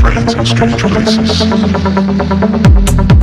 friends in strange places.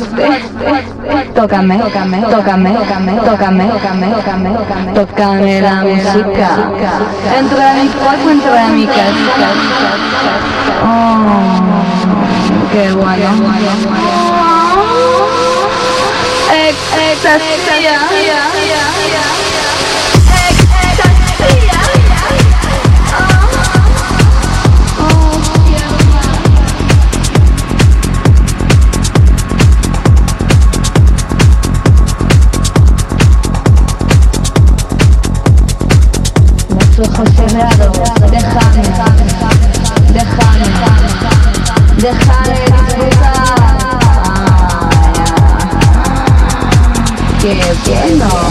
Fuerte. Tócame, tócame, tócame, tócame, tócame, tócame, tócame, tócame la música. Entra en mi cuerpo, entra en mi casa. Oh, qué bueno. Extasia. Los Ah, Qué bueno.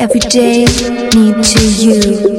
Every day need to you.